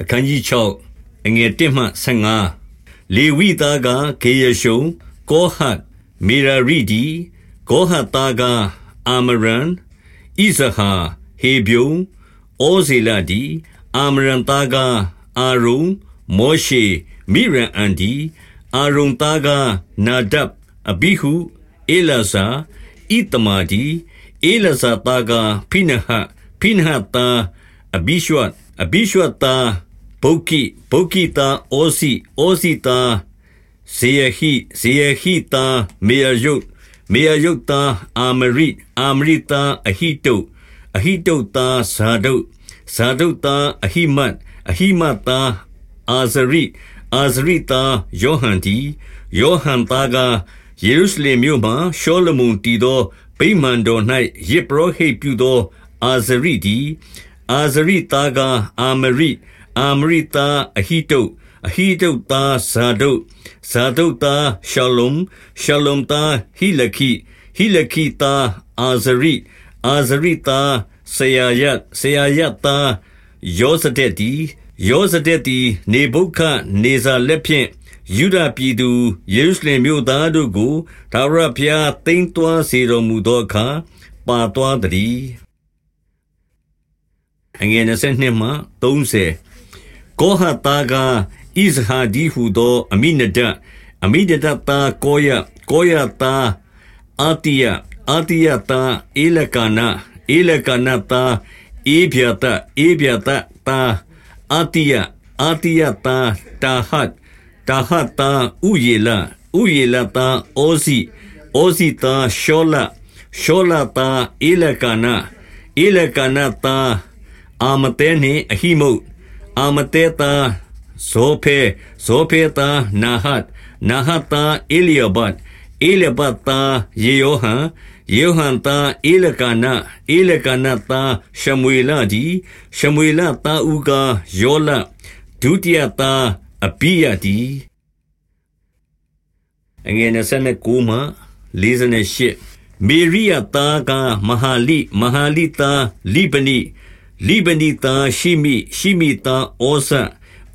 အခန်းကြီး6အငယ်1မှ15လေဝိသားကဂေယရှုံကောဟတ်မေရာရိဒီကောဟတ်သားကအာမရန်ဣဇဟာဟေဗျုံဩဇေလဒီအာမရန်သားကအာရုံမောရှေမိရန်အန်ဒီအာရုံသားကနာဒပ်အဘိဟုအေလာဇာဣတမာဒီအေလာဇာသားကဖိနဟဖိနဟသားအဘိရှဝတ်အဘိရှဝတ်သား ဗုကိဗုကိသားဩစီဩစီသားဇေယဟိဇေယဟိသားမေယယုတ်မေယယုတ်သားအာမရိအာမရိသားအဟိတုအဟိတုသားဇာဒုတ်ဇာဒုတ်သားအဟိမတ်အဟိမတ်သားအာဇရိအာဇရိသားယောဟန်တီယောဟန်သားကယေရုရှလင်မြို့မှရှောလမုန်တည်သောဗိမာန်တော်၌ယေပရောဟိတ်ပြုသောအာဇရိတီအာဇရိသားကအာမရိ အာမရိသားအဟိတုအဟိတုသားဇာဒုတ်ဇာဒုတ်သားရှောလုံရှောလုံသားဟိလခိဟိလခိသားအာဇရိအာဇရိသားဆယာယတ်ဆယာယတ်သားယောဇဒက်တီယောဇဒက်တီနေဗုခနေဇာလက်ဖြင့်ယုဒပြည်သူယေရုရှလင်မြို့သားတို့ကိုဒါဝရဘုရားတိမ်တွားစေတော်မူသောအခါပါသွားသည်အငယ်22မှ30 ကောဟတာကဣဇဟာဒီဟုသော အမိနဒအမိနဒတာကောယကောယတာအာတိယအာတိယတာအေလကနာအေလကနာတာအေဗျာတအေဗျာတတာအာတိယအာတိယတာတာဟတ်တာဟတ်တာဥယေလဥယေလတာဩစီဩစီတာရှောလရှောလတာအေလကနာအေလကနာတာအာမတဲနှင့်အဟိမုတ် အာမတဲတာဇောဖေဇောဖေတာနာဟတ်နာဟတ်တာအေလျဘတ်အေလဘတ်တာယေယောဟန်ယေဟန်တာအေလကနာအေလကနာတာရှမွေလဒီရှမွေလတာဥကယောလဒုတိယတာအဘိယဒီအငယ်29မှ48မေရိယတာကမဟာလိမဟာလိတာလိပနိ လိဗနိသားရှိမိရှိမိသားဩဇ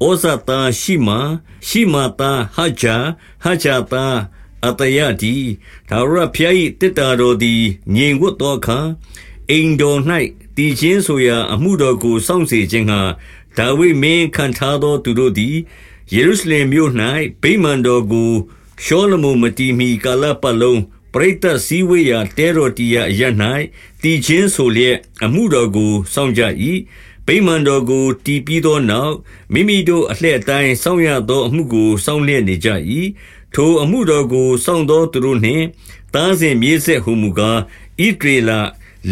ဩဇသားရှိမာရှိမာသားဟဂျာဟဂျာသားအတယတိဒါဝရဖျား၏တစ်တာတော်သည်ငြိမ်ဝတ်သောအခါအိမ်တော်၌တည်ခြင်းဆိုရာ အမှုတော်ကိုစောင့်စေခြင်းဟာဒါဝိမင်းခံထားသောသူတို့သည်ယေရုရှလင်မြို့၌ဗိမာန်တော်ကိုရှောလမုန်မတီမီကာလပတ်လုံး ပရိသတ်စည်းဝေးရာတဲတော်တီရအရ၌တည်ခြင်းဆိုလျက်အမှုတော်ကိုစောင့်ကြ၏ဗိမာန်တော်ကိုတည်ပြီးသောနောက်မိမိတို့အလှည့်အတိုင်းစောင့်ရသောအမှုကိုစောင့်လျက်နေကြ၏ထိုအမှုတော်ကိုစောင့်သောသူတို့နှင့်သားစဉ်မြေးဆက်ဟုမူကားဣဒရေလ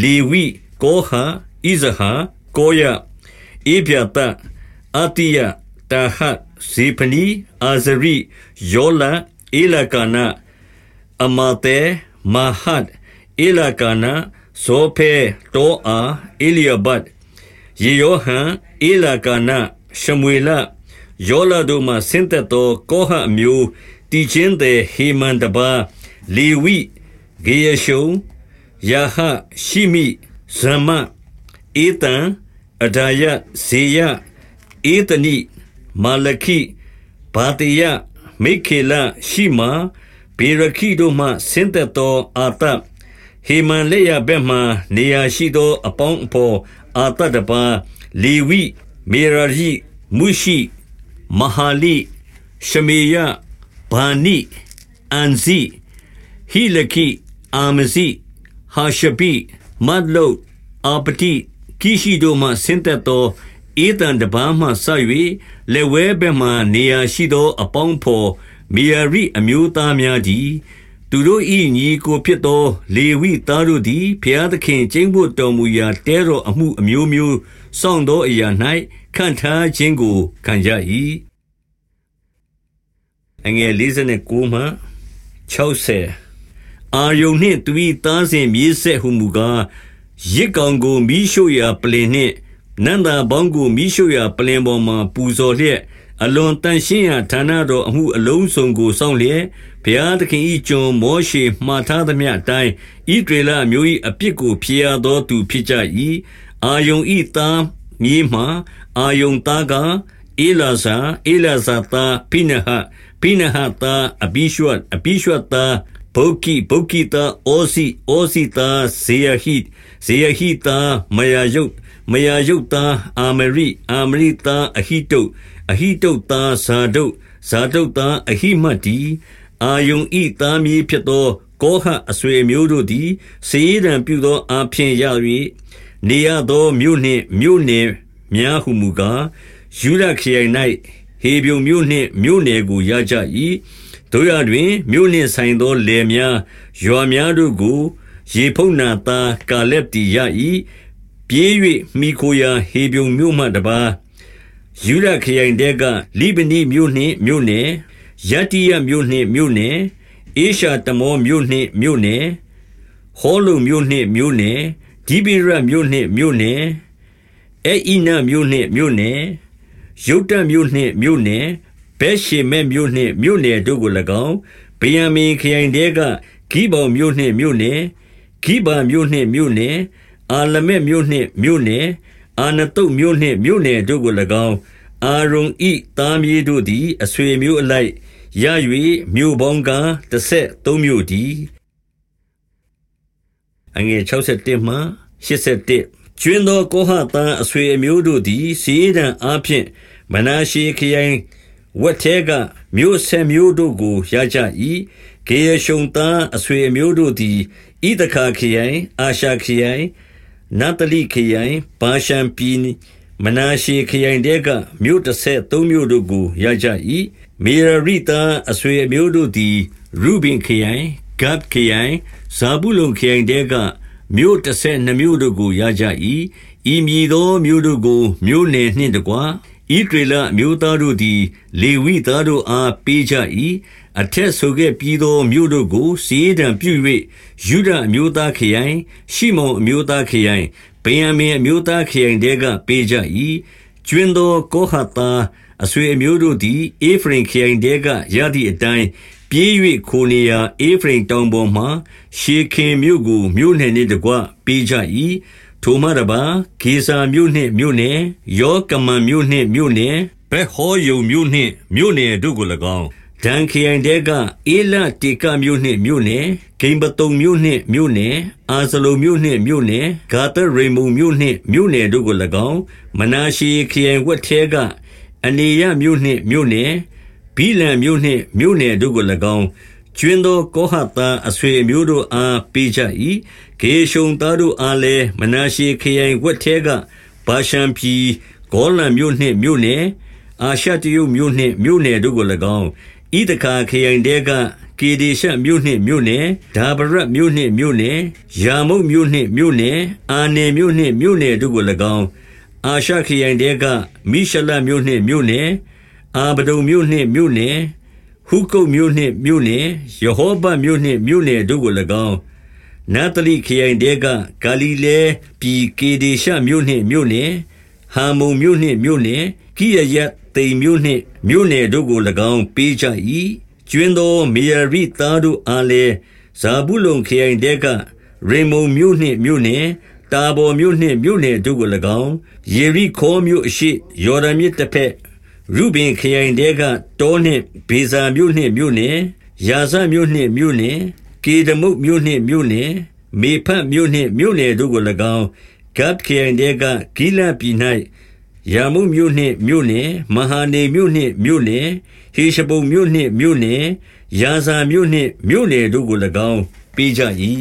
လေဝိကောဟာဣဇဟာကောယဧဗျာတအတိယတာဟတ်ဇေဖနီအာဇရိယောလဧလကာနာ အမတေမဟတ်ဧလကာနာဇောဖေတောအာဧလျဘတ်ယေယောဟန်ဧလကာနာရှမွေလယောလတို့မှဆင်းသက်သောကောဟအမျိုးတည်ခြင်းတဲ့ဟေမန်တပါလေဝိဂေယရှုံယာဟရှိမိဇမဧတံအဒါယဇေယဧတနိမာလခိဘာတေယမိခေလရှိမာ ဘေရခိတို့မှဆင်းသက်သောအာတဟေမန်လက်ရဘက်မှနေရာရှိသော အပေါင်းအဖော်အာတတပါလေဝိမေရာရိမုရှိမဟာလိရှမေယဘာနိအန်ဇိဟိလခိအာမဇိဟာရှပိမတ်လုအာပတိကိရှိတို့မှဆင်းသက်သောဧတံတပားမှဆက်၍လက်ဝဲဘက်မှနေရာရှိသော အပေါင်းဖော် မေယာရိအမျိုးသားများသည်သူတို့၏ညီကိုဖြစ်သော လေဝိသားတို့သည်ဘုရားသခင်ကျင်းဖို့တော်မူရာတဲတော်အမှုအမျိုးမျိုးစောင့်သောအရာ၌ခံထားခြင်းကိုခံကြ၏အငယ်59မှ60အာယုန်နှင့်သူ၏သားစဉ်မြေးဆက်ဟုမူကားရစ်ကောင်ကိုမိရှို့ရာပလင်နှင့်နန္တာဘောင်းကိုမိရှို့ရာပလင်ပေါ်မှပူဇော်လျက် အလွန်တန်ရှင်းရာဌာနတော်အမှုအလုံးစုံကိုစောင့်လျက်ဘုရားသခင်၏ကျွန်မောရှေမှားထားသမျှအတိုင်းဣဒေလအမျိုး၏အပြစ်ကိုဖြေရသောသူဖြစ်ကြ၏အာယုန်၏သားမြေးမှအာယုန်သားကဣဧလာဇာဧလာဇာသားဖိနဟဖိနဟသားအဘိရှွတ်အဘိရှွတ်သားဗုကိဗုကိသားအိုစီအိုစီသားဇေယဟိဇေယဟိသားမယာယုတ်မယာယုတ်သားအာမရိအာမရိသားအဟိတု အဟိတုသားဇာဒုတ်ဇာဒုတ်သားအဟိမတ်တီအာယုံဤသားမြေဖြစ်သော ကောဟအဆွေမျိုးတို့သည်စေရန်ပြုသောအဖျင်ရ၍နေရသောမြို့နှင့်မြို့နယ်များဟုမူကားယူရခရိုင်၌ဟေပြုံမြို့နှင့်မြို့နယ်ကိုရကြ၏တို့ရတွင်မြို့နှင့်ဆိုင်သောလယ်များရွာများတို့ကို ရေဖုန်နာသားကာလက်တီရ၏ပြေး၍မိခိုရာဟေပြုံမြို့မှတပါ ယူရခရိုင်တဲကလိဗနီမြို့နှင့်မြို့နယ်ယတိယမြို့နှင့်မြို့နယ်အေရှာတမောမြို့နှင့်မြို့နယ်ဟောလုံမြို့နှင့်မြို့နယ်ဒီဘိရမြို့နှင့်မြို့နယ်အဲဣနမြို့နှင့်မြို့နယ်ယုတ်တမြို့နှင့်မြို့နယ်ဘဲရှေမဲမြို့နှင့်မြို့နယ်တို့ကို၎င်းဗယံမင်ခရိုင်တဲကဂိဘောင်မြို့နှင့်မြို့နယ်ဂိဘာမြို့နှင့်မြို့နယ်အာလမက်မြို့နှင့်မြို့နယ် အာနတုတ်မြို့နှင့် မြို့နယ်တို့ကို၎င်း အာရုံဤသားမြေးတို့သည် အဆွေမျိုးအလိုက်ရ၍မြို့ပေါင်းက33မြို့တည်းအငယ်61မှ81ကျွင်းသောကိုဟသား အဆွေအမျိုးတို့သည်စီးဒံအားဖြင့် မနာရှေခရိုင်ဝတ်ထဲက မြို့ဆက်မျိုးတို့ကို ရကြ၏ကေယရှုံသား အဆွေအမျိုးတို့သည်ဣဒခါခရိုင် အာရှာခရိုင် နတလိခရိုင်ဘာရှံပြည်မနာရှေခရိုင်တဲကမြို့တစ်ဆက်သုံးမြို့တို့ကိုရကြ၏မေရရိသားအဆွေအမျိုးတို့သည်ရူဘင်ခရိုင်ဂတ်ခရိုင်ဇာဘူးလုံခရိုင်တဲကမြို့တစ်ဆက်နှမျိုးတို့ကိုရကြ၏ဤမည်သောမြို့တို့ကိုမြို့နယ်နှင့်တကွာ ဣဒရေလအမျိုးသားတို့သည် လေဝိသားတို့အား ပေးကြ၏အထက်ဆိုခဲ့ပြီးသော မြို့တို့ကိုစီးဒံပြု၍ယူဒအမျိုးသားခရိုင် ရှိမုန်အမျိုးသားခရိုင် ဗင်ယမင်အမျိုးသားခရိုင်တဲက ပေးကြ၏ကျွင်းသော ကောဟတာအဆွေအမျိုးတို့သည်အေဖရင်ခရိုင်တဲက ရသည့်အတိုင်း ပြေး၍ခိုနေရာအေဖရင်တောင်ပေါ်မှရှေခင်မြို့ကို မြို့နယ်နှင့်တကွ ပေးကြ၏ ထိုမှတပါဂေဇာမြို့နှင့်မြို့နယ်ယောကမန်မြို့နှင့်မြို့နယ်ဘက်ဟောယုံမြို့နှင့်မြို့နယ်တို့ကို၎င်းဒန်ခရိုင်တဲကအေလတေကမြို့နှင့်မြို့နယ်ဂိမ်ပတုံမြို့နှင့်မြို့နယ်အာဇလုမြို့နှင့်မြို့နယ်ဂါသရိမုံမြို့နှင့်မြို့နယ်တို့ကို၎င်းမနာရှေခရိုင်ဝက်ထဲကအနေရမြို့နှင့်မြို့နယ်ဘီလံမြို့နှင့်မြို့နယ်တို့ကို၎င်းကျွင်းသောကောဟသားအဆွေအမျိုးတို့အားပေးကြ၏ ဂေရှုံသားတို့အားလည်းမနာရှေခရိုင်ဝက်ထဲကဘာရှံပြည်ဂေါလံမြို့နှင့်မြို့နယ်အာရှတရုမြို့နှင့်မြို့နယ်တို့ကို၎င်းဣဒခါခရိုင်တဲကကေဒေရှမြို့နှင့်မြို့နယ်ဒါဗရတ်မြို့နှင့်မြို့နယ်ယာမုတ်မြို့နှင့်မြို့နယ်အာနယ်မြို့နှင့်မြို့နယ်တို့ကို၎င်းအာရှခရိုင်တဲကမိရှလမြို့နှင့်မြို့နယ်အာဗဒုံမြို့နှင့်မြို့နယ်ဟုကုတ်မြို့နှင့်မြို့နယ်ယေဟောဘမြို့နှင့်မြို့နယ်တို့ကို၎င်း နတ်တလိခရိုင်တဲကဂါလိလဲပြည်ကေဒေရှမြို့နှင့်မြို့နယ်ဟာမုံမြို့နှင့်မြို့နယ်ကိရယသိမ်မြို့နှင့်မြို့နယ်တို့ကို၎င်းပေးကြ၏ကျွင်းသောမေယရိသားတို့အားလည်းဇာဘူးလုံခရိုင်တဲကရေမုံမြို့နှင့်မြို့နယ်တာဘော်မြို့နှင့်မြို့နယ်တို့ကို၎င်းယေရိခေါမြို့အရှိယော်ဒန်မြစ်တစ်ဖက်ရုဘင်ခရိုင်တဲကတောနှင့်ဘေဇာမြို့နှင့်မြို့နယ်ယာဇမြို့နှင့်မြို့နယ် ကေဒမုတ်မြို့နှင့်မြို့နယ်မေဖတ်မြို့နှင့်မြို့နယ်တို့ကို၎င်းဂတ်ခရိုင်တဲကဂိလပြည်၌ယာမုမြို့နှင့်မြို့နယ်မဟာနေမြို့နှင့်မြို့နယ်ဟေရှဘုံမြို့နှင့်မြို့နယ်ယာဇာမြို့နှင့်မြို့နယ်တို့ကို၎င်းပေးကြ၏